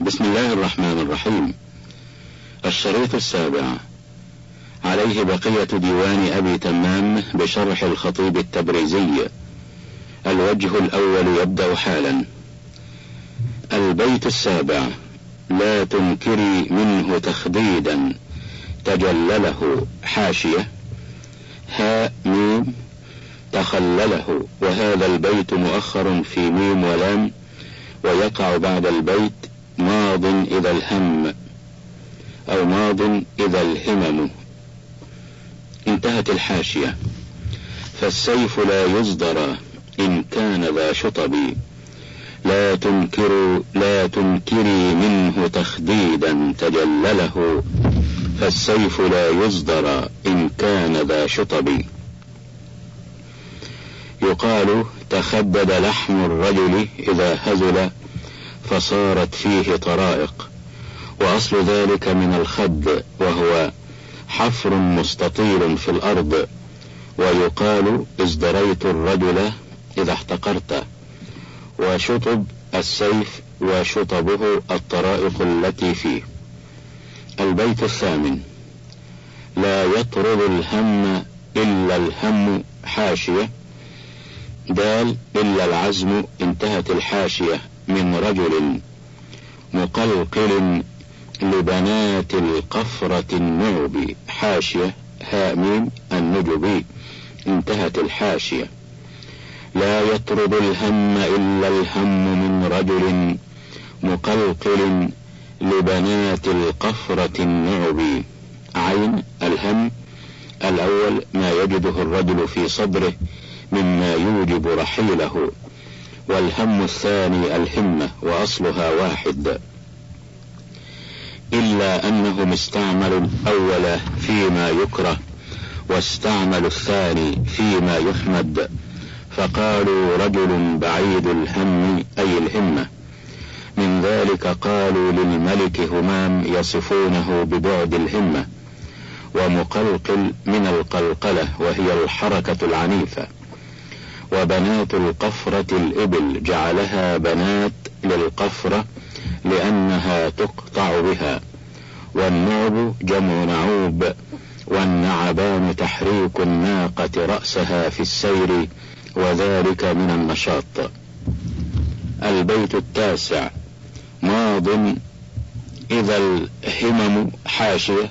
بسم الله الرحمن الرحيم. الشريط السابع. عليه بقية ديوان أبي تمام بشرح الخطيب التبريزي. الوجه الأول يبدأ حالا. البيت السابع. لا تنكري منه تخديدا. تجلله حاشية. هاء ميم. تخلله. وهذا البيت مؤخر في ميم ولام. ويقع بعد البيت ماض إذا الهم أو ماض إذا الهمم. انتهت الحاشية. فالسيف لا يصدر إن كان ذا شطب. لا تنكر لا تنكري منه تخديدا تجلله. فالسيف لا يصدر إن كان ذا شطب. يقال تخدد لحم الرجل إذا هزل فصارت فيه طرائق. وأصل ذلك من الخد وهو حفر مستطيل في الأرض ويقال ازدريت الرجل إذا احتقرت. وشطب السيف وشطبه الطرائق التي فيه. البيت الثامن. لا يطرد الهم إلا الهم حاشية. دال إلا العزم انتهت الحاشية. من رجل مقلقل لبنات القفرة النعب. حاشية هامين النجب انتهت الحاشية. لا يطرد الهم إلا الهم من رجل مقلقل لبنات القفرة النعب. عين الهم. الأول ما يجده الرجل في صدره مما يوجب رحيله. والهم الثاني الهمة وأصلها واحد. إلا أنهم استعملوا الأول فيما يكره واستعملوا الثاني فيما يحمد. فقالوا رجل بعيد الهم أي الهمة. من ذلك قالوا للملك همام يصفونه ببعد الهمة. ومقلقل من القلقلة وهي الحركة العنيفة. وبنات القفرة الإبل جعلها بنات للقفرة لأنها تقطع بها. والنعب جمع نعوب والنعبان تحريك الناقة رأسها في السير وذلك من النشاط. البيت التاسع. ماض إذا الهمم حاشية.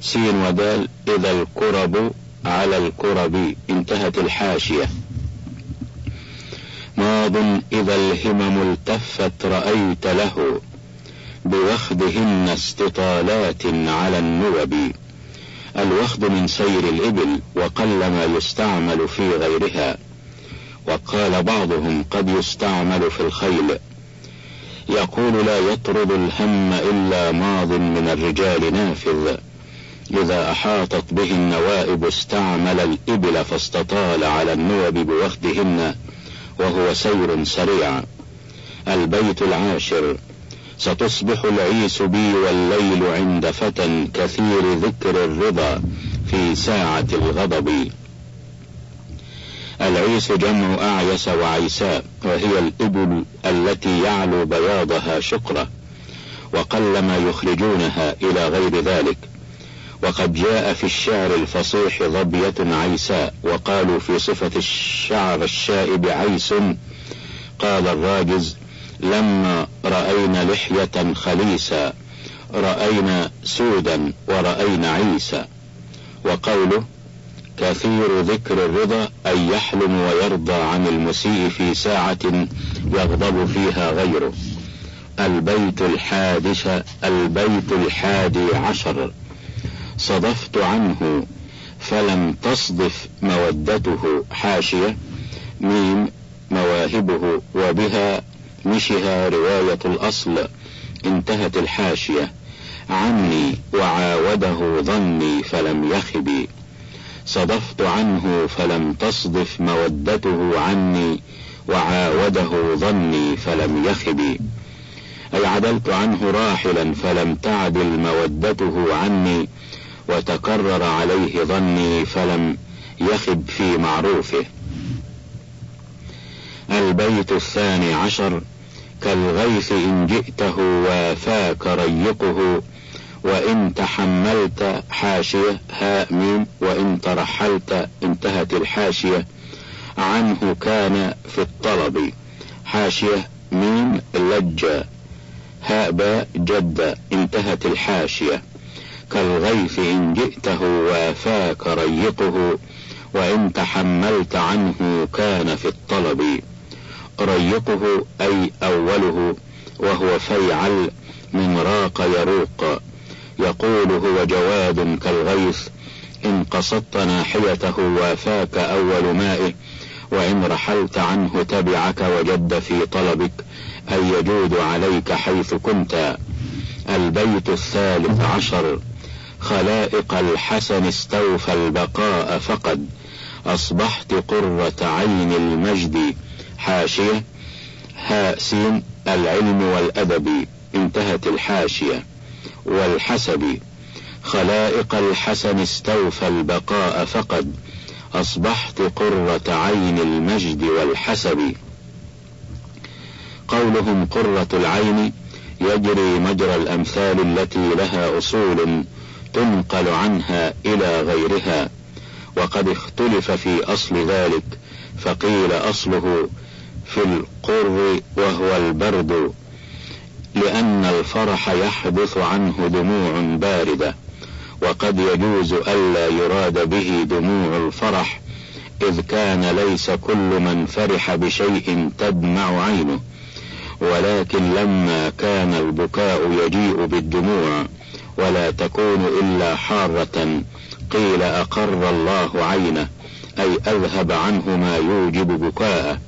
سين ودال إذا الكرب على الكرب انتهت الحاشية. ماض إذا الهمم التفت رأيت له بوخدهن استطالات على النوب. الوخد من سير الإبل وقلما يستعمل في غيرها. وقال بعضهم قد يستعمل في الخيل. يقول لا يطرد الهم إلا ماض من الرجال نافذ. إذا أحاطت به النوائب استعمل الإبل فاستطال على النوب بوخدهن وهو سير سريع. البيت العاشر. ستصبح العيس بي والليل عند فتى كثير ذكر الرضا في ساعة الغضب. العيس جمع أعيس وعيساء وهي الإبل التي يعلو بياضها شقرة وقلما يخرجونها إلى غير ذلك. وقد جاء في الشعر الفصيح ظبية عيساء وقالوا في صفة الشعر الشائب عيس. قال الراجز لما رأينا لحية خليسا رأينا سودا ورأينا عيسى. وقوله كثير ذكر الرضا أن يحلم ويرضى عن المسيء في ساعة يغضب فيها غيره. البيت الحادث البيت الحادي عشر. صدفت عنه فلم تصدف مودته حاشية ميم مواهبه وبها مشها رواية الأصل انتهت الحاشية. عني وعاوده ظني فلم يخب صدفت عنه فلم تصدف مودته عني وعاوده ظني فلم يخب أي عدلت عنه راحلا فلم تعدل مودته عني وتكرر عليه ظني فلم يخب في معروفه. البيت الثاني عشر كالغيث إن جئته وافاك ريقه وإن تحملت حاشية هاء ميم وإن ترحلت انتهت الحاشية. عنه كان في الطلب حاشية ميم لجة هاء باء جد انتهت الحاشية. كالغيث إن جئته وافاك ريقه وإن تحملت عنه كان في الطلب. ريقه أي أوله وهو فيعل من راق يروق. يقول هو جواد كالغيث إن قصدت ناحيته وافاك أول مائه وإن رحلت عنه تبعك وجد في طلبك أن يجود عليك حيث كنت. البيت الثالث عشر. خلائق الحسن استوفى البقاء فقد. أصبحت قرة عين المجد. حاشية. هاء سين. العلم والأدب. انتهت الحاشية. والحسب. خلائق الحسن استوفى البقاء فقد. أصبحت قرة عين المجد والحسب. قولهم قرة العين. يجري مجرى الأمثال التي لها أصول. تنقل عنها إلى غيرها. وقد اختلف في أصل ذلك فقيل أصله في القر وهو البرد لأن الفرح يحدث عنه دموع باردة. وقد يجوز ألا يراد به دموع الفرح إذ كان ليس كل من فرح بشيء تدمع عينه. ولكن لما كان البكاء يجيء بالدموع ولا تكون إلا حارة. قيل أقر الله عينه أي أذهب عنه ما يوجب بكاءه.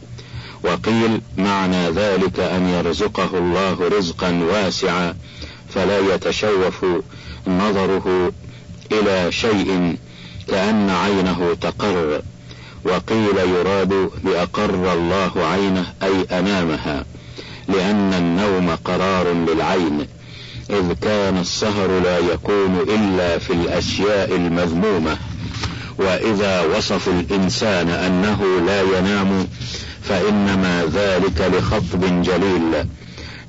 وقيل معنى ذلك أن يرزقه الله رزقا واسعا فلا يتشوف نظره إلى شيء كأن عينه تقر. وقيل يراد بأقر الله عينه أي أنامها لأن النوم قرار للعين. إذ كان السهر لا يكون إلا في الأشياء المذمومة وإذا وصفوا الإنسان أنه لا ينام فإنما ذلك لخطب جليل.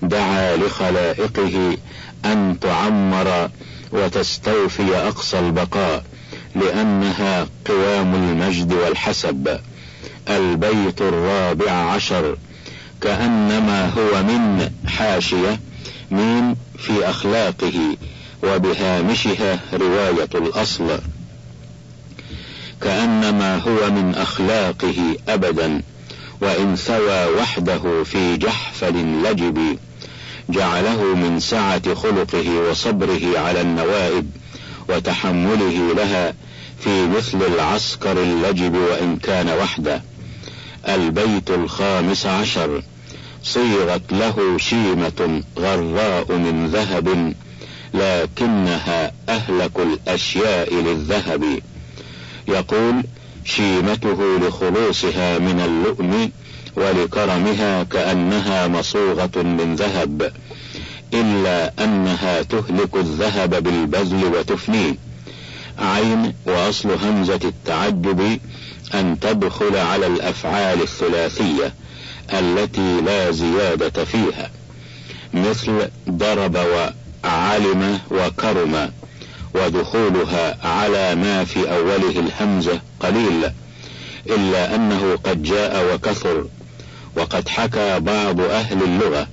دعا لخلائقه أن تعمر وتستوفي أقصى البقاء لأنها قوام المجد والحسب. البيت الرابع عشر كأنما هو من حاشية ميم في أخلاقه وبهامشها رواية الأصل. كأنما هو من أخلاقه أبدا وإن ثوى وحده في جحفل لجب جعله من سعة خلقه وصبره على النوائب وتحمله لها في مثل العسكر اللجب وإن كان وحده. البيت الخامس عشر. صيغت له شيمة غراء من ذهب لكنها أهلك الأشياء للذهب. يقول شيمته لخلوصها من اللؤم ولكرمها كأنها مصوغة من ذهب إلا أنها تهلك الذهب بالبذل وتفنيه. عين وأصل همزة التعجب أن تدخل على الأفعال الثلاثية. التي لا زيادة فيها مثل ضرب وعلم وكرم ودخولها على ما في أوله الهمزة قليل إلا أنه قد جاء وكثر وقد حكى بعض أهل اللغة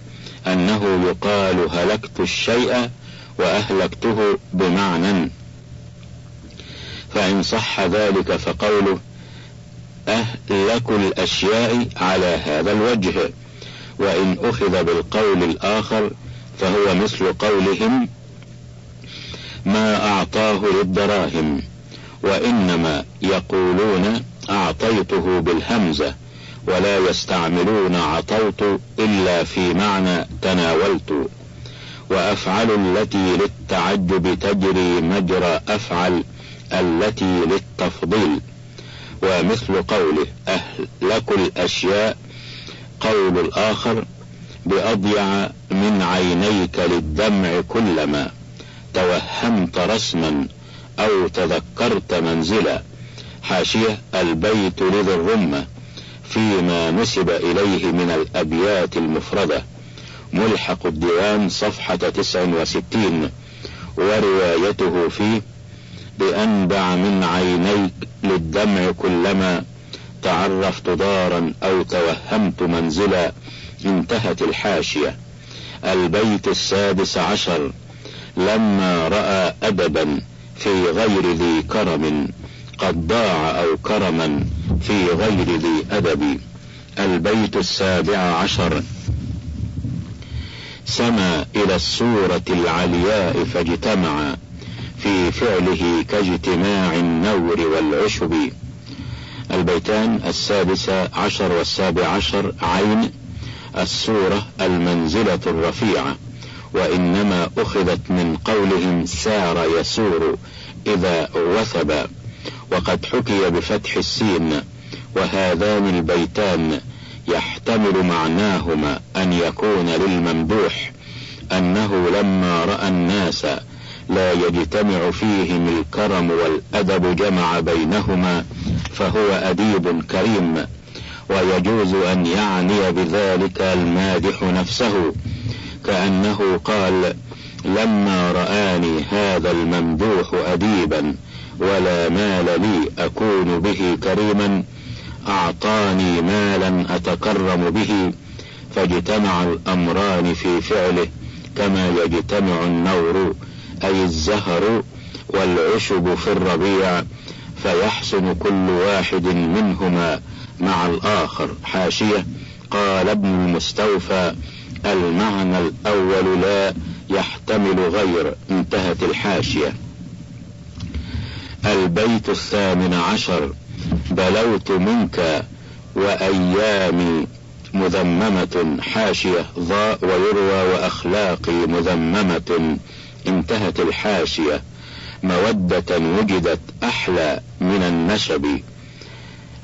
أنه يقال هلكت الشيء وأهلكته بمعنى. فإن صح ذلك فقوله أهلك الأشياء على هذا الوجه وإن أخذ بالقول الآخر فهو مثل قولهم ما أعطاه للدراهم وإنما يقولون أعطيته بالهمزة ولا يستعملون عطوت إلا في معنى تناولت وأفعل التي للتعجب تجري مجرى أفعل التي للتفضيل. ومثل قوله أهلك الأشياء قول الآخر بأضيع من عينيك للدمع كلما توهمت رسما أو تذكرت منزلا. حاشية البيت لذي الرمة فيما نسب إليه من الأبيات المفردة. ملحق الديوان صفحة تسع وستين. وروايته فيه بأنبع من عينيك للدمع كلما تعرفت دارا أو توهمت منزلا انتهت الحاشية. البيت السادس عشر لما رأى أدبا في غير ذي كرم قد ضاع أو كرما في غير ذي أدب. البيت السابع عشر. سما إلى الصورة العلياء فاجتمع في فعله كاجتماع النور والعشب. البيتان السادس عشر والسابع عشر عين السورة المنزلة الرفيعة وإنما أخذت من قولهم سار يسور إذا وثب. وقد حكي بفتح السين. وهذان البيتان يحتمل معناهما أن يكون للممدوح أنه لما رأى الناس لا يجتمع فيهم الكرم والأدب جمع بينهما فهو أديب كريم ويجوز أن يعني بذلك المادح نفسه. كأنه قال لما رآني هذا الممدوح أديبا ولا مال لي أكون به كريما أعطاني مالا أتكرم به فاجتمع الأمران في فعله كما يجتمع النور أي الزهر والعشب في الربيع فيحسن كل واحد منهما مع الآخر. حاشية قال ابن المستوفى المعنى الأول لا يحتمل غير. انتهت الحاشية. البيت الثامن عشر بلوت منك وأيامي مذممة. حاشية ضاء ويروى وأخلاقي مذممة. انتهت الحاشية. مودة وجدت أحلى من النشب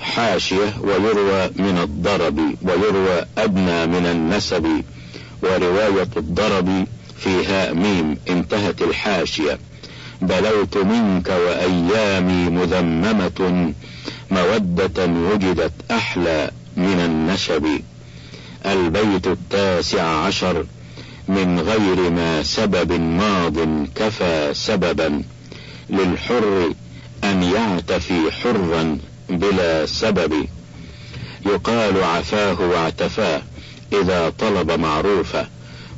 حاشية ويروى من الضرب ويروى أدنى من النسب. ورواية الضرب فيها ميم انتهت الحاشية. بلوت منك وأيامي مذممة. مودة وجدت أحلى من النشب البيت التاسع عشر. من غير ما سبب ماض كفى سببا للحر أن يعتفي حرا بلا سبب. يقال عفاه واعتفاه إذا طلب معروفة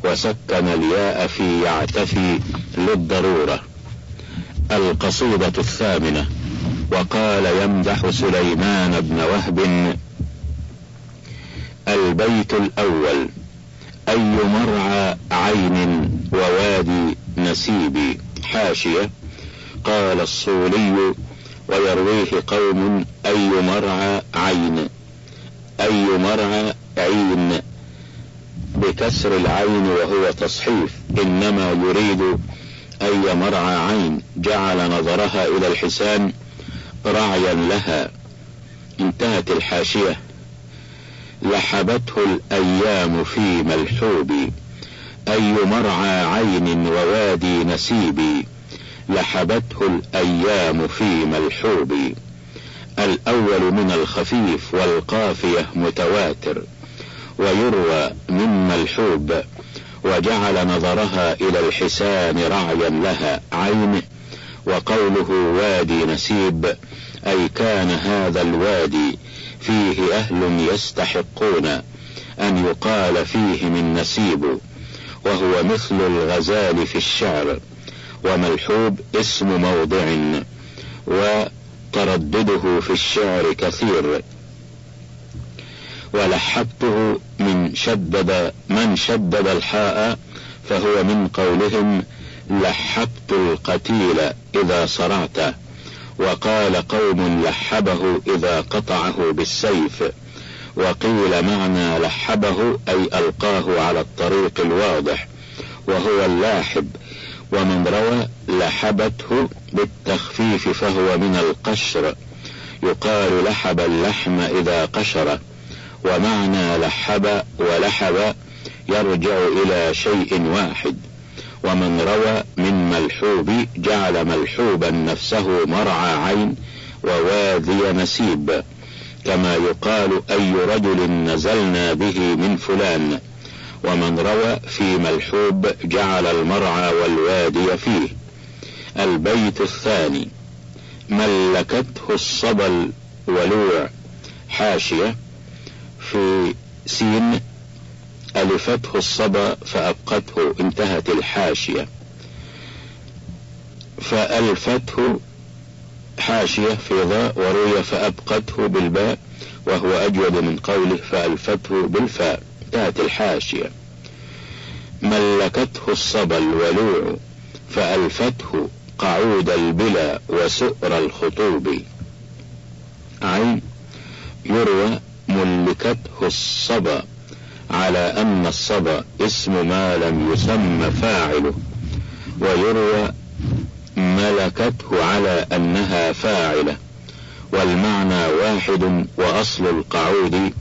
وسكن الياء في يعتفي للضرورة. القصيدة الثامنة. وقال يمدح سليمان بن وهب البيت الأول. أي مرعى عين ووادي نسيب حاشية؟ قال الصولي ويرويه قوم أي مرعى عين؟ أي مرعى عين؟ بكسر العين وهو تصحيف إنما يريد أي مرعى عين. جعل نظرها إلى الحسان رعيا لها. انتهت الحاشية. لحبته الأيام في ملحوب أي مرعى عين ووادي نسيب لحبته الأيام في ملحوب. الأول من الخفيف والقافية متواتر ويروى من ملحوب وجعل نظرها إلى الحسان رعيا لها عينه وقوله وادي نسيب أي كان هذا الوادي فيه أهل يستحقون أن يقال فيه من نسيب وهو مثل الغزال في الشعر وملحوب اسم موضع وتردده في الشعر كثير. ولحبته من شدد من شدد الحاء فهو من قولهم لحبت القتيل إذا صرعت. وقال قوم لحبه إذا قطعه بالسيف. وقيل معنى لحبه أي ألقاه على الطريق الواضح وهو اللاحب. ومن روى لحبته بالتخفيف فهو من القشر. يقال لحب اللحم إذا قشر. ومعنى لحب ولحب يرجع إلى شيء واحد. ومن روى من ملحوب جعل ملحوبا نفسه مرعى عين وواذي نسيب كما يقال أي رجل نزلنا به من فلان. ومن روى في ملحوب جعل المرعى والوادي فيه. البيت الثاني. ملكته الصبا الولوع حاشية. في سين ألفته الصبا فأبقته انتهت الحاشية. فألفته حاشية في ضاء وروي فأبقته بالباء وهو أجود من قوله فألفته بالفاء انتهت الحاشية. ملكته الصبا الولوع فألفته قعود البلا وسؤر الخطوب. عين يروى ملكته الصبا. على أن الصبا اسم ما لم يسم فاعله ويروى ملكته على أنها فاعلة والمعنى واحد وأصل القعود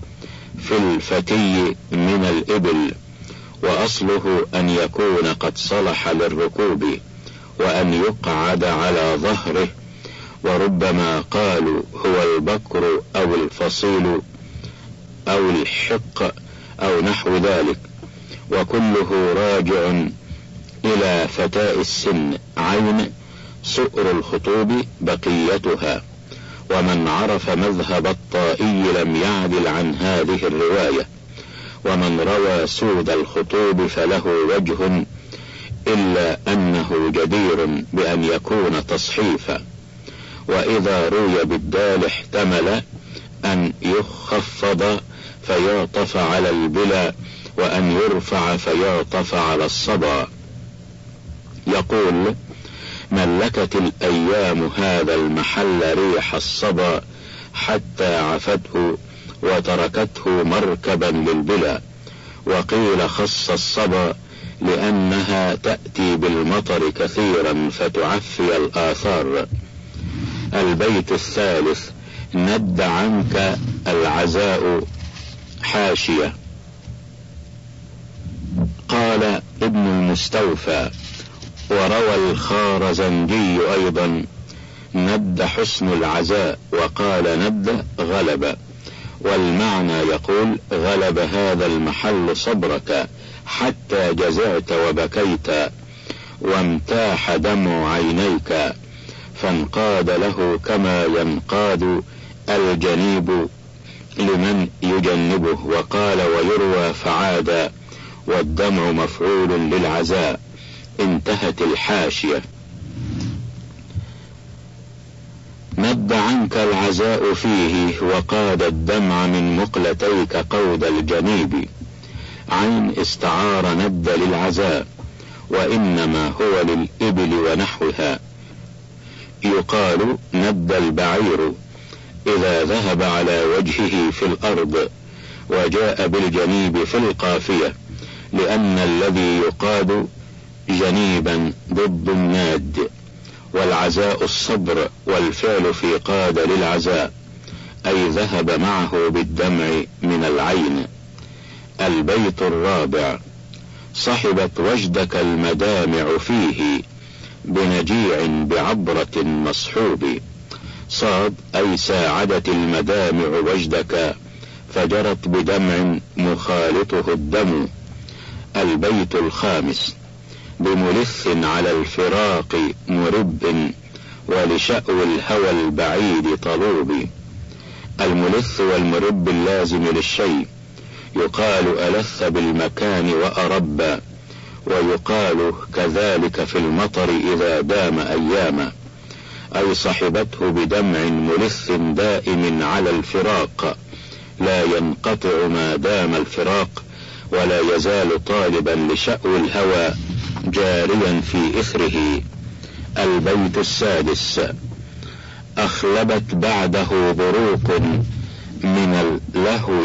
في الفتي من الإبل وأصله أن يكون قد صلح للركوب وأن يقعد على ظهره وربما قالوا هو البكر أو الفصيل أو الحق أو نحو ذلك. وكله راجع إلى فتاء السن عين سؤر الخطوب بقيتها. ومن عرف مذهب الطائي لم يعدل عن هذه الرواية. ومن روى سود الخطوب فله وجه إلا أنه جدير بأن يكون تصحيفا. وإذا روي بالدال احتمل أن يخفض فيعطف على البلا وأن يرفع فيعطف على الصبا. يقول ملكت الأيام هذا المحل ريح الصبا حتى عفته وتركته مركبا للبلا. وقيل خص الصبا لأنها تأتي بالمطر كثيرا فتعفي الآثار. البيت الثالث ند عنك العزاء حاشية. قال ابن المستوفى وروى الخارزنجي أيضا ند حسن العزاء وقال ند غلب. والمعنى يقول غلب هذا المحل صبرك حتى جزعت وبكيت وامتاح دمع عينيك فانقاد له كما ينقاد الجنيب لمن يجنبه وقال ويروى فعاد والدمع مفعول للعزاء انتهت الحاشية. مد عنك العزاء فيه وقاد الدمع من مقلتيك قود الجنيب. عين استعار ند للعزاء وإنما هو للإبل ونحوها. يقال ند البعير. إذا ذهب على وجهه في الأرض وجاء بالجنيب في القافية لأن الذي يقاد جنيبا ضد الناد والعزاء الصبر والفعل في قاد للعزاء أي ذهب معه بالدمع من العين. البيت الرابع صحبت وجدك المدامع فيه بنجيع بعبرة مصحوب. صاد أي ساعدت المدامع وجدك فجرت بدمع مخالطه الدم. البيت الخامس بملث على الفراق مرب ولشأو الهوى البعيد طلوب. الملث والمرب اللازم للشيء يقال ألث بالمكان وأرب ويقال كذلك في المطر إذا دام أياما. أي صحبته بدمع ملث دائم على الفراق. لا ينقطع ما دام الفراق ولا يزال طالبا لشأو الهوى جاريا في إثره البيت السادس. أخلبت بعده بروق من اللهو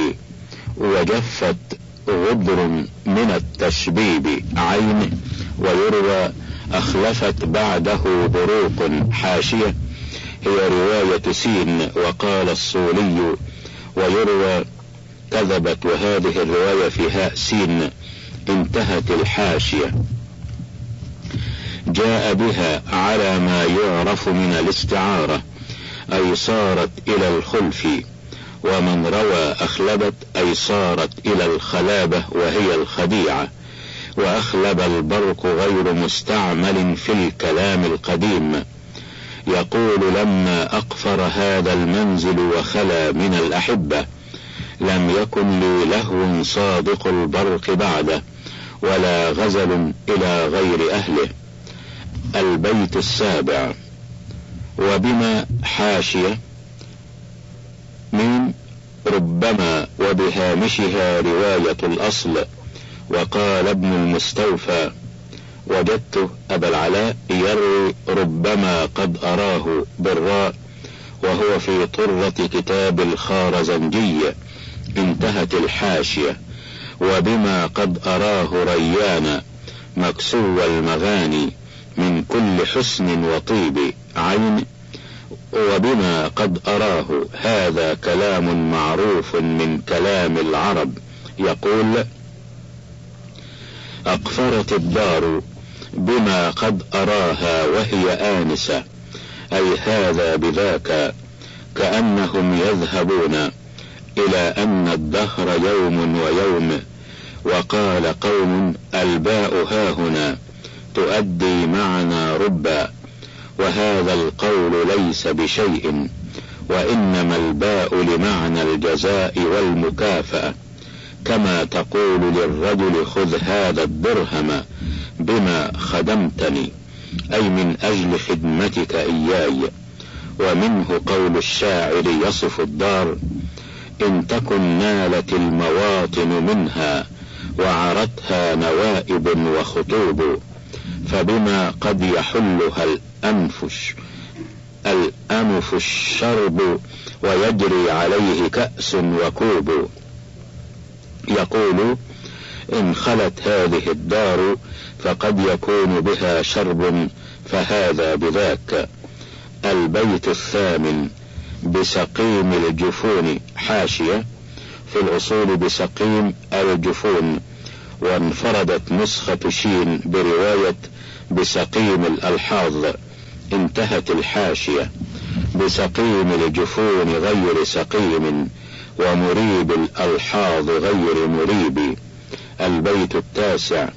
وجفت غدر من التشبيب عين ويروى أخلفت بعده بروق حاشية. هي رواية سين وقال الصولي ويروى كذبت وهذه الرواية في هاء سين انتهت الحاشية. جاء بها على ما يعرف من الاستعارة أي صارت إلى الخلف ومن روى أخلبت أي صارت إلى الخلابة وهي الخديعة. وأخلب البرق غير مستعمل في الكلام القديم. يقول لما أقفر هذا المنزل وخلا من الأحبة لم يكن لي لهو صادق البرق بعده ولا غزل إلى غير أهله. البيت السابع. وبما حاشية من ربما وبهامشها رواية الأصل. وقال ابن المستوفى وجدت أبا العلاء يروي ربما قد أراه بالراء وهو في طرة كتاب الخارزنجي انتهت الحاشية وبما قد أراه ريان مكسو المغاني من كل حسن وطيب عين وبما قد أراه هذا كلام معروف من كلام العرب يقول أقفرت الدار بما قد أراها وهي آنسة. أي هذا بذاك كأنهم يذهبون إلى أن الدهر يوم ويوم. وقال قوم الباء هاهنا تؤدي معنا ربا. وهذا القول ليس بشيء وإنما الباء لمعنى الجزاء والمكافأة. كما تقول للرجل خذ هذا الدرهم بما خدمتني أي من أجل خدمتك إياي. ومنه قول الشاعر يصف الدار إن تكن نالت المواطن منها وعرتها نوائب وخطوب فبما قد يحلها الأنفش الأنف الشرب ويجري عليه كأس وكوب. يقول إن خلت هذه الدار فقد يكون بها شرب فهذا بذاك. البيت الثامن بسقيم الجفون حاشية في الأصول بسقيم الجفون. وانفردت نسخة شين برواية بسقيم الألحاظ انتهت الحاشية. بسقيم الجفون غير سقيم. ومريب الألحاظ غير مريب. البيت التاسع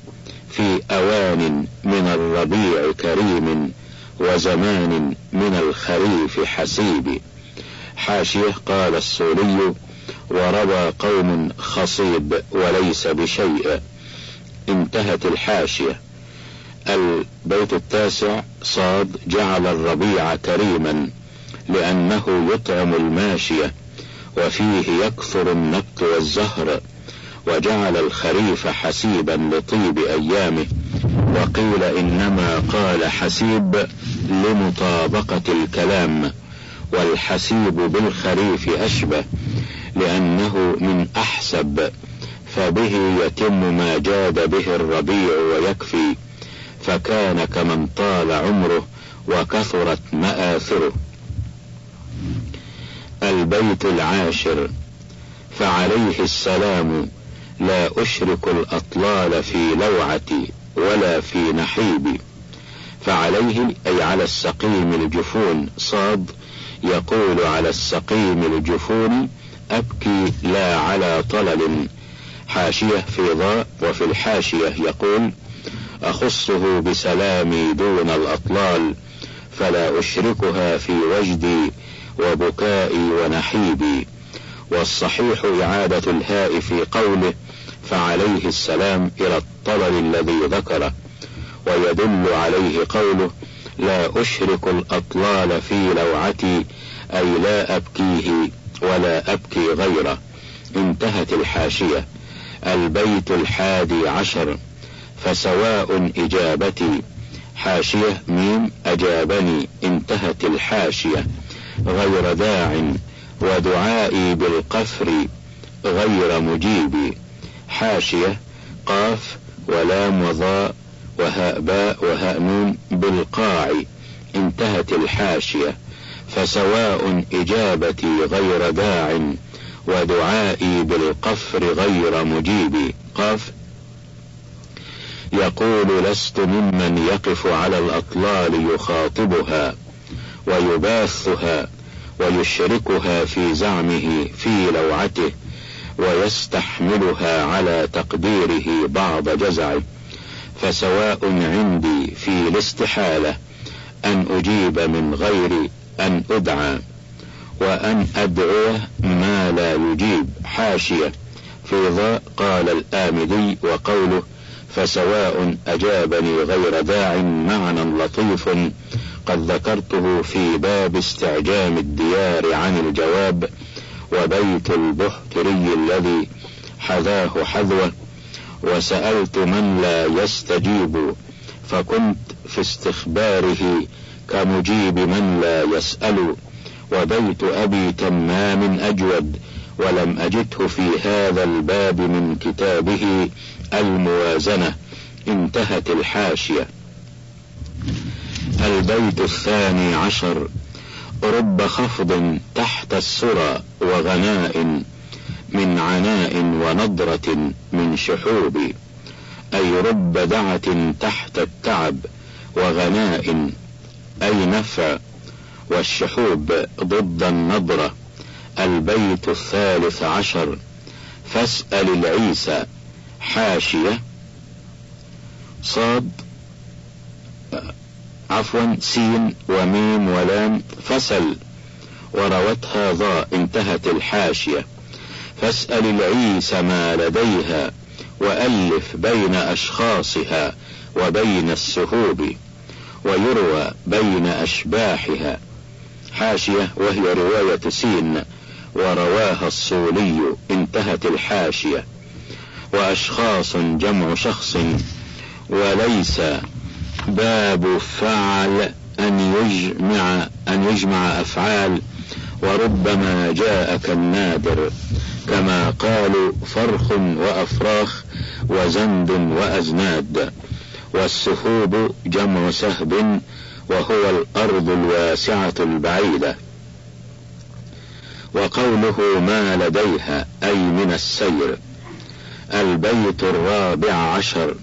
في أوان من الربيع كريم وزمان من الخريف حسيب. حاشية قال السوري وروى قوم خصيب وليس بشيء. انتهت الحاشية. البيت التاسع صاد جعل الربيع كريما لأنه يطعم الماشية. وفيه يكثر النبت والزهر وجعل الخريف حسيبا لطيب أيامه وقيل إنما قال حسيب لمطابقة الكلام والحسيب بالخريف أشبه لأنه من أحسب فبه يتم ما جاد به الربيع ويكفي فكان كمن طال عمره وكثرت مآثره. البيت العاشر فعليه السلام لا أشرك الأطلال في لوعتي ولا في نحيبي. فعليه أي على السقيم الجفون صاد يقول على السقيم الجفون أبكي لا على طلل. حاشية في ضاء وفي الحاشية يقول أخصه بسلامي دون الأطلال فلا أشركها في وجدي وبكائي ونحيبي والصحيح إعادة الهاء في قوله فعليه السلام إلى الطلل الذي ذكره ويدل عليه قوله لا أشرك الأطلال في لوعتي أي لا أبكيه ولا أبكي غيره. انتهت الحاشية. البيت الحادي عشر. فسواء إجابتي. حاشية ميم أجابني. انتهت الحاشية. غير داع ودعائي بالقفر غير مجيب. حاشية قاف ولام وضاء وهاء باء وهاء نون بالقاع. انتهت الحاشية. فسواء إجابتي غير داع ودعائي بالقفر غير مجيب. قاف. يقول لست ممن يقف على الأطلال يخاطبها ويباثها ويشركها في زعمه في لوعته ويستحملها على تقديره بعض جزعه فسواء عندي في الاستحالة أن أجيب من غير أن أدعى وأن أدعو ما لا يجيب حاشية. في ضاء قال الآمدي وقوله فسواء أجابني غير داع معنى لطيف قد ذكرته في باب استعجام الديار عن الجواب وبيت البهتري الذي حذاه حذوة وسألت من لا يستجيب فكنت في استخباره كمجيب من لا يسأل وبيت أبي تمام أجود ولم أجده في هذا الباب من كتابه الموازنة انتهت الحاشية. البيت الثاني عشر. رب خفض تحت السرى وغناء من عناء ونضرة من شحوب. أي رب دعة تحت التعب وغناء أي نفع والشحوب ضد النضرة. البيت الثالث عشر. فاسأل العيسى. حاشية. صاد. عفوا سين وميم ولام فسل وروتها ضاء انتهت الحاشية. فاسأل العيس ما لديها وألف بين أشخاصها وبين السهوب ويروى بين أشباحها. حاشية وهي رواية سين ورواها الصولي انتهت الحاشية. وأشخاص جمع شخص وليس باب فعل أن يجمع أن يجمع أفعال وربما جاء كالنادر كما قالوا فرخ وأفراخ وزند وأزناد. والسحوب جمع سهب وهو الأرض الواسعة البعيدة. وقوله ما لديها أي من السير. البيت الرابع عشر.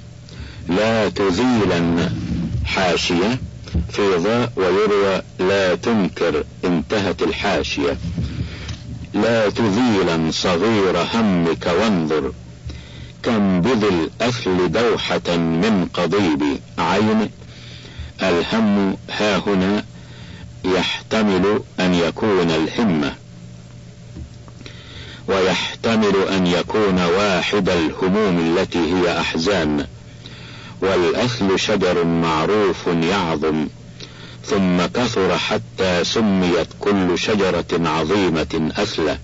لا تذيلن حاشية في ضاء ويروى لا تنكر انتهت الحاشية. لا تذيلا صغير همك وانظر كم بذل أثل دوحة من قضيب عين. الهم ها هنا يحتمل أن يكون الهمة ويحتمل أن يكون واحد الهموم التي هي أحزان. والأثل شجر معروف يعظم ثم كثر حتى سميت كل شجرة عظيمة أثلة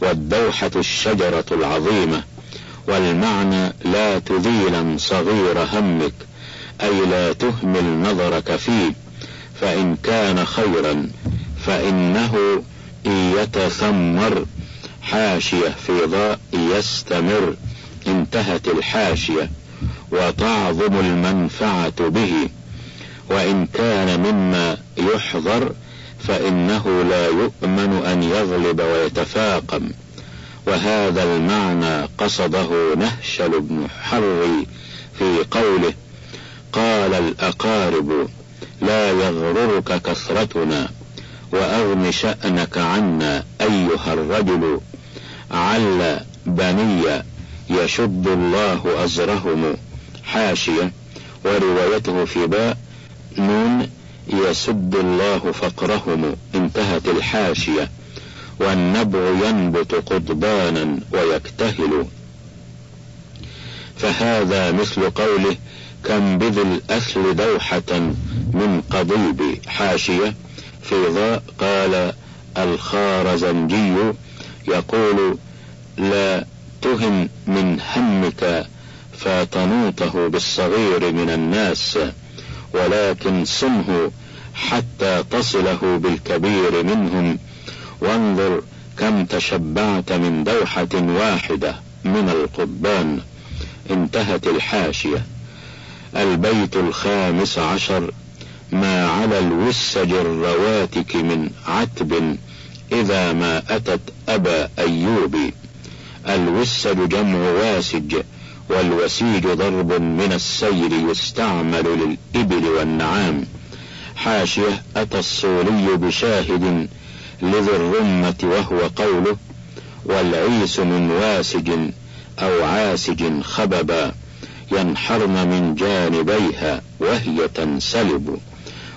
والدوحة الشجرة العظيمة والمعنى لا تذيلا صغير همك أي لا تهمل نظرك فيه فإن كان خيرا فإنه إن يتثمر حاشية في ضاء يستمر انتهت الحاشية. وتعظم المنفعة به. وإن كان مما يحضر فإنه لا يؤمن أن يغلب ويتفاقم. وهذا المعنى قصده نهشل بن حري في قوله قال الأقارب لا يغررك كثرتنا وأغن شأنك عنا أيها الرجل. عل بني يشد الله أزرهم. حاشية وروايته في باء نون يسد الله فقرهم انتهت الحاشية والنبع ينبت قضبانا ويكتهل. فهذا مثل قوله كم بذل أثل دوحة من قضيب. حاشية في ضاء قال الخارزنجي يقول لا تهن من همك فتنوطه بالصغير من الناس ولكن صنه حتى تصله بالكبير منهم. وانظر كم تشبعت من دوحة واحدة من القضبان انتهت الحاشية. البيت الخامس عشر. ما على الوسج الرواتك من عتب إذا ما أتت أبا أيوب الوسج جمع واسج. والوسيج ضرب من السير يستعمل للإبل والنعام. حاشية أتى الصولي بشاهد لذي الرمة وهو قوله والعيس من واسج أو عاسج خببا ينحرن من جانبيها وهي تنسلب.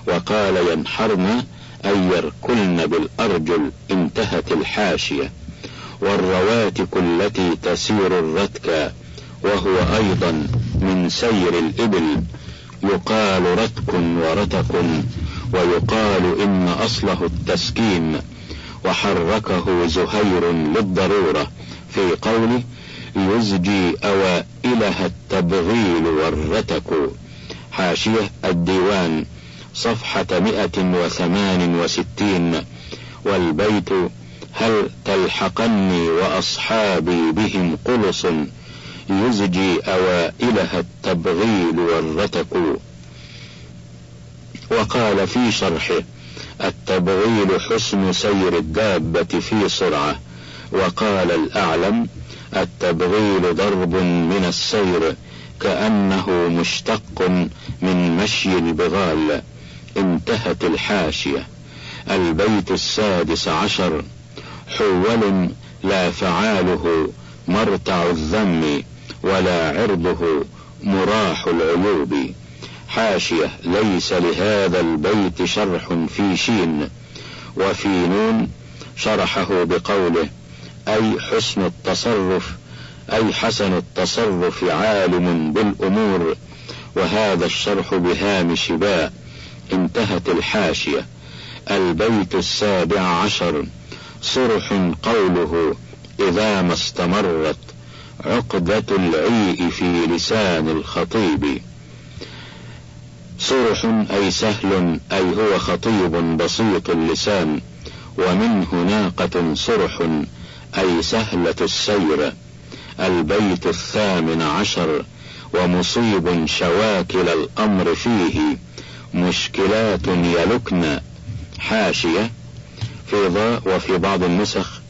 وقال ينحرن أي يركلن بالأرجل انتهت الحاشية. والرواتك التي تسير الرتكا وهو أيضا من سير الإبل يقال رتك ورتك ويقال إن أصله التسكين وحركه زهير للضرورة في قوله يزجي أوائلها التبغيل والرتك حاشية الديوان صفحة مئة وثمان وستين. والبيت هل تلحقني وأصحابي بهم قلص؟ يزجي أوائلها التبغيل والرتك وقال في شرحه التبغيل حسن سير الدابة في سرعة. وقال الأعلم التبغيل ضرب من السير كأنه مشتق من مشي البغال. انتهت الحاشية. البيت السادس عشر. حول لا فعاله مرتع الذم. ولا عرضه مراح العيوب حاشية ليس لهذا البيت شرح في شين. وفي نون شرحه بقوله أي حسن التصرف أي حسن التصرف عالم بالأمور. وهذا الشرح بهامش باء انتهت الحاشية. البيت السابع عشر. صرح قوله إذا ما استمرت. عقدة العيء في لسان الخطيب. صرح أي سهل أي هو خطيب بسيط اللسان ومنه ناقة صرح أي سهلة السير. البيت الثامن عشر ومصيب شواكل الأمر فيه مشكلات يلكن. حاشية في ضاء وفي بعض النسخ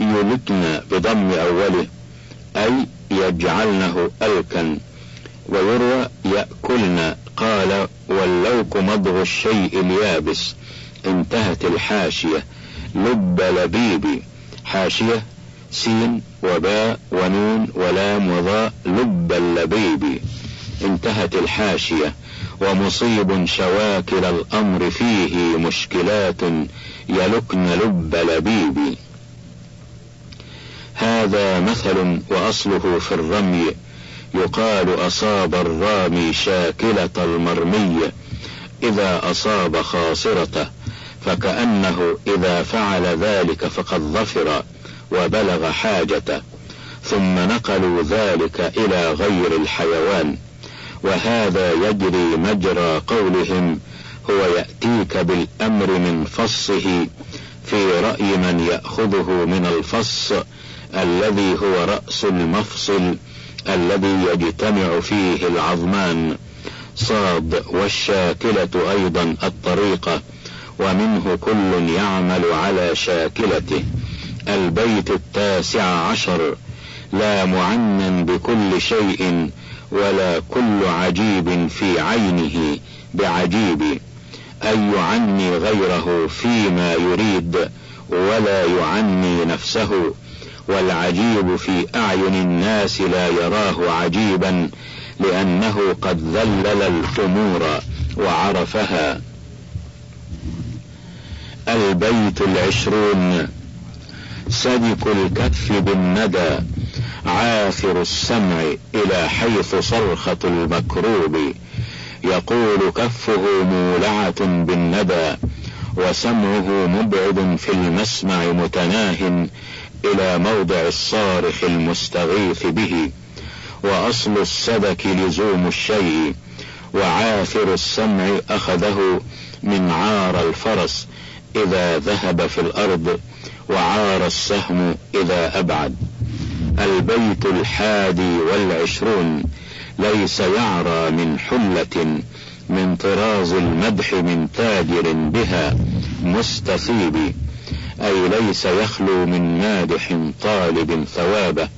يلكن بضم أوله أي يجعلنه ألكا. ويروى يأكلن قال واللوك مضغ الشيء اليابس انتهت الحاشية لب لبيبي. حاشية سين وباء ونون ولام وضاء لب اللبيب انتهت الحاشية. ومصيب شواكل الأمر فيه مشكلات يلكن لب لبيب هذا مثل وأصله في الرمي يقال أصاب الرامي شاكلة المرمي إذا أصاب خاصرته فكأنه إذا فعل ذلك فقد ظفر وبلغ حاجته ثم نقلوا ذلك إلى غير الحيوان. وهذا يجري مجرى قولهم هو يأتيك بالأمر من فصه في رأي من يأخذه من الفص الذي هو رأس المفصل الذي يجتمع فيه العظمان. صاد والشاكلة أيضا الطريقة ومنه كل يعمل على شاكلته. البيت التاسع عشر لا معنى بكل شيء ولا كل عجيب في عينه بعجيب. أن يعني غيره فيما يريد ولا يعني نفسه. والعجيب في أعين الناس لا يراه عجيبا لأنه قد ذلل الأمور وعرفها. البيت العشرون. سدك الكتف بالندى. عاثر السمع إلى حيث صرخة المكروب. يقول كفه مولعة بالندى. وسمعه مبعد في المسمع متناه. إلى موضع الصارخ المستغيث به وأصل السدك لزوم الشيء وعاثر السمع أخذه من عار الفرس إذا ذهب في الأرض وعار السهم إذا أبعد. البيت الحادي والعشرون ليس يعرى من حلة من طراز المدح من تاجر بها مستثيب. أي ليس يخلو من مادح طالب ثوابه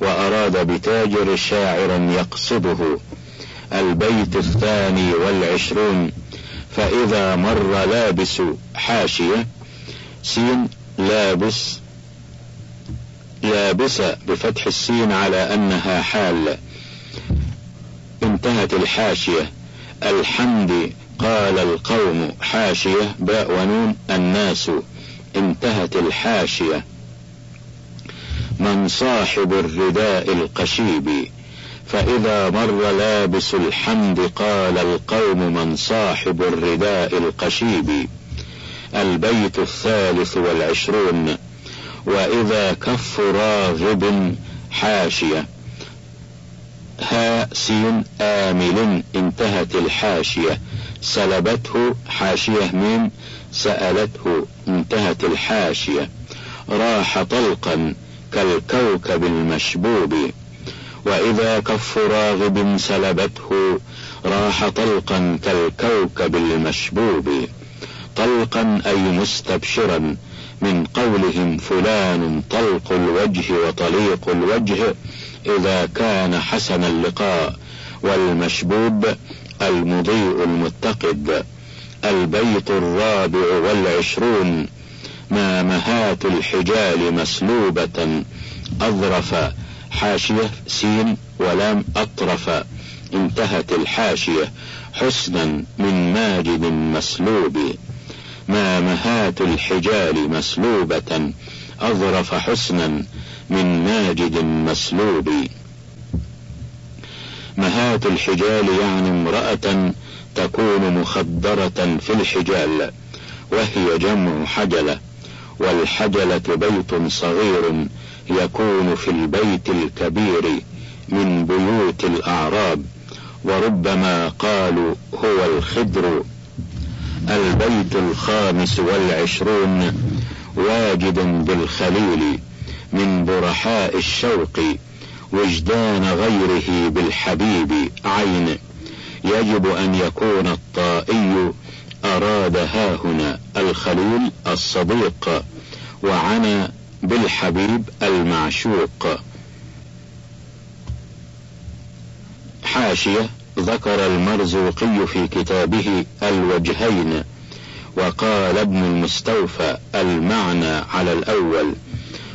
وأراد بتاجر شاعرا يقصده البيت الثاني والعشرون فإذا مر لابس حاشية سين لابس لابسة بفتح السين على أنها حال. انتهت الحاشية. الحمد قال القوم حاشية باء ونون الناس. انتهت الحاشية. من صاحب الرداء القشيب فإذا مر لابس الحمد قال القوم من صاحب الرداء القشيب. البيت الثالث والعشرون وإذا كف راغب حاشية. ها سين آمل انتهت الحاشية. سلبته حاشية ميم سألته انتهت الحاشية. راح طلقا كالكوكب المشبوب. وإذا كف راغب سلبته راح طلقا كالكوكب المشبوب. طلقا أي مستبشرا من قولهم فلان طلق الوجه وطليق الوجه إذا كان حسن اللقاء والمشبوب المضيء المتقد. البيت الرابع والعشرون ما مهات الحجال مسلوبة أظرف حاشية سين ولام أطرف انتهت الحاشية حسنا من ماجد مسلوب. ما مهات الحجال مسلوبة أظرف حسنا من ماجد مسلوب. مهات الحجال يعني امرأة تكون مخدرة في الحجال وهي جمع حجلة والحجلة بيت صغير يكون في البيت الكبير من بيوت الأعراب وربما قالوا هو الخدر. البيت الخامس والعشرون واجد بالخليل من برحاء الشوق وجدان غيره بالحبيب عين. يجب أن يكون الطائي أراد هاهنا الخليل الصديق وعنى بالحبيب المعشوق. حاشية ذكر المرزوقي في كتابه الوجهين وقال ابن المستوفى المعنى على الأول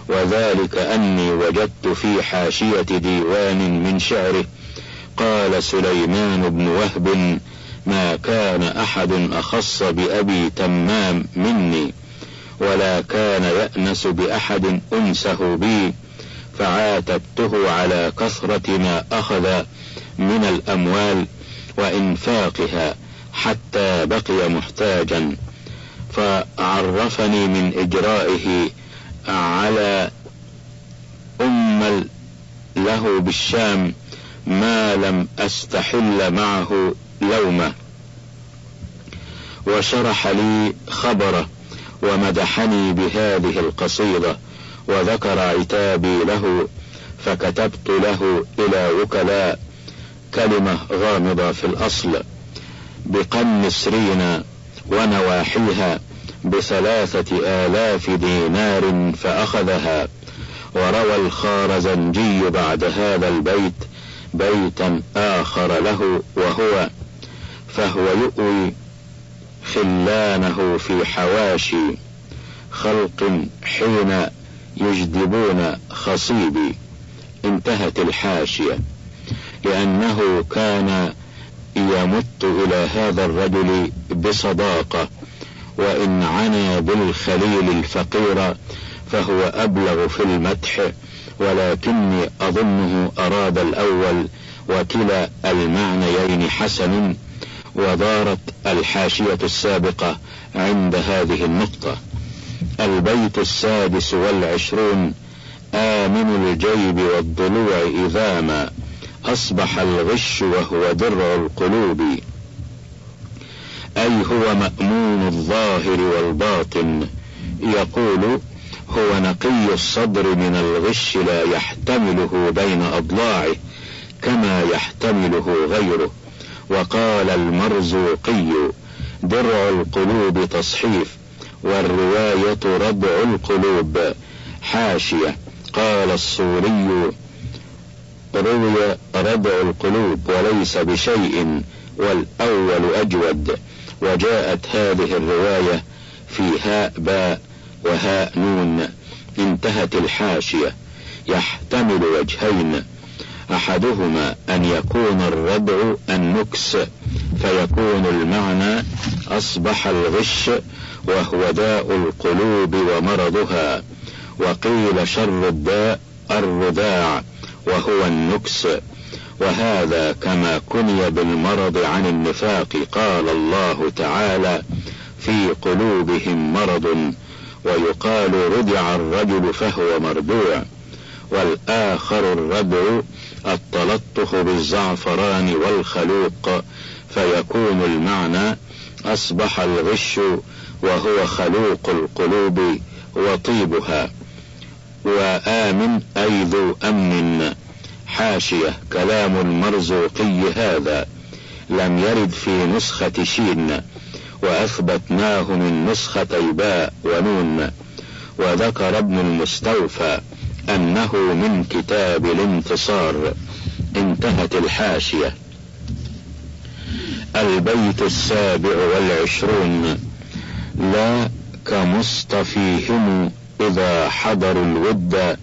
وذلك أني وجدت في حاشية ديوان من شعره قال سليمان بن وهب ما كان أحد أخص بأبي تمام مني ولا كان يأنس بأحد أنسه بي فعاتبته على كثرة ما أخذ من الأموال وإنفاقها حتى بقي محتاجا فعرفني من إجرائه على أم له بالشام ما لم أستحل معه لومة. وشرح لي خبره ومدحني بهذه القصيدة وذكر عتابي له فكتبت له إلى وكلاء كلمة غامضة في الأصل بقن سرين ونواحيها بثلاثة آلاف دينار فأخذها وروى الخارزنجي بعد هذا البيت بيتا آخر له وهو فهو يؤوي خلانه في حواشي خلق حين يجدبون خصيبي انتهت الحاشية لأنه كان يمت إلى هذا الرجل بصداقة وإن عني بالخليل الفقير فهو أبلغ في المدح ولكني أظنه أراد الأول وكلا المعنيين حسن ودارت الحاشية السابقة عند هذه النقطة. البيت السادس والعشرون آمن الجيب والضلوع إذا ما أصبح الغش وهو درع القلوب. أي هو مأمون الظاهر والباطن؟ يقول هو نقي الصدر من الغش لا يحتمله بين أضلاعه كما يحتمله غيره. وقال المرزوقي درع القلوب تصحيف والرواية ربع القلوب. حاشية. قال الصوري روي ردع القلوب وليس بشيء والأول أجود. وجاءت هذه الرواية في هاء باء. وهاء نون انتهت الحاشية يحتمل وجهين أحدهما أن يكون الردع النكس فيكون المعنى أصبح الغش وهو داء القلوب ومرضها وقيل شر الداء الرداع وهو النكس. وهذا كما كني بالمرض عن النفاق قال الله تعالى في قلوبهم مرض ويقال ردع الرجل فهو مردوع والآخر الردع التلطخ بالزعفران والخلوق فيكون المعنى أصبح الغش وهو خلوق القلوب وطيبها. وآمن أي ذو أمن حاشية كلام المرزوقي هذا لم يرد في نسخة شين. وأثبتناه من نسختي باء ونون وذكر ابن المستوفى أنه من كتاب الانتصار انتهت الحاشية. البيت السابع والعشرون لا كمصطفيهم إذا حضروا الود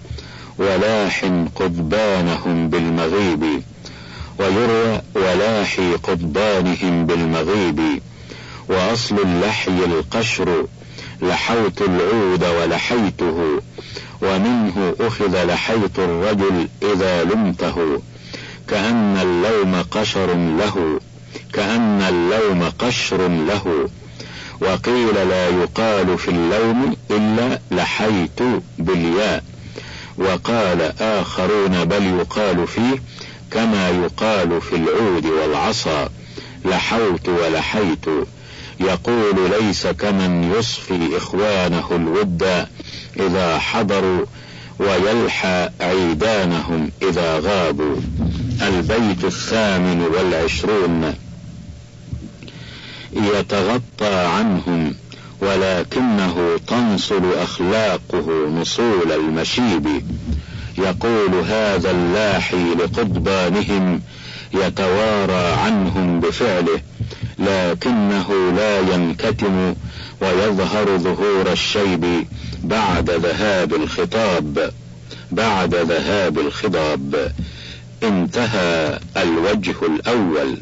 ولاح قضبانهم بالمغيب ويروى ولاحي قضبانهم بالمغيب. وأصل اللحي القشر لحوت العود ولحيته ومنه أخذ لحيت الرجل إذا لمته. كأن اللوم قشر له كأن اللوم قشر له. وقيل لا يقال في اللوم إلا لحيت بالياء. وقال آخرون بل يقال فيه كما يقال في العود والعصا لحوت ولحيت. يقول ليس كمن يصفي إخوانه الود إذا حضروا ويلحى عيدانهم إذا غابوا. البيت الثامن والعشرون. يتغطى عنهم ولكنه تنصل أخلاقه نصول المشيب. يقول هذا اللاحي لقضبانهم يتوارى عنهم بفعله لكنه لا ينكتم ويظهر ظهور الشيب بعد ذهاب الخطاب. بعد ذهاب الخضاب انتهى الوجه الأول.